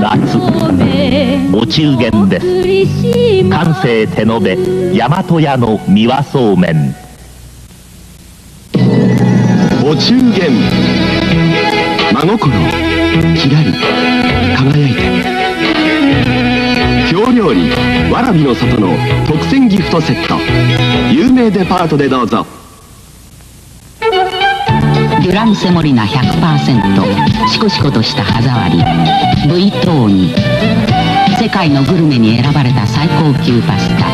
夏お中元です。関西手延べ大和屋の三輪そうめん。お中元真心きらり輝いて。京料理わらびの里の特選ギフトセット。有名デパートでどうぞ。デュランセモリナ100%シコシコとした歯触り。V トーニ。世界のグルメに選ばれた最高級パスタ。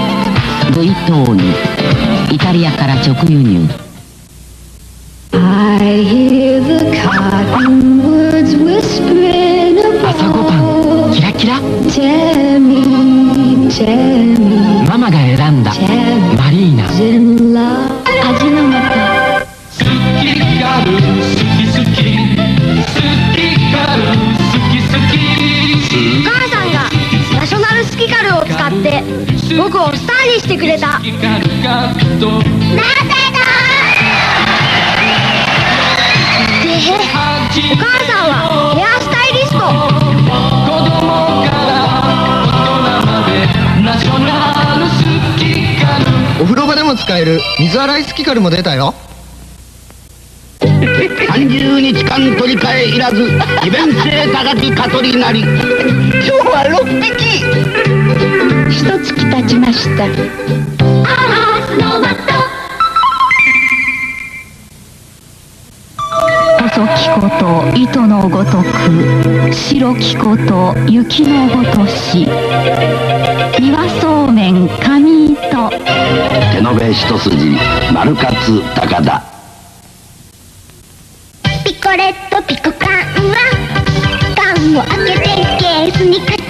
V トーニ。イタリアから直輸入。I hear the cottonwoods whispering 朝ごはん about キラキラ。Tell me, tell me, ママが選んだマリーナて僕をスターにしてくれた。なぜだ。でお母さんはヘアスタイリスト。お風呂場でも使える水洗いスキカルも出たよ。30日間取り替えいらず利便性高き蚊取りなり。今日は6匹一月経ちました細きこと糸のごとく白きこと雪のごとし。三輪そうめん紙糸。手延べ一筋丸勝高田。ピコレットピコ缶は缶を開けてケースに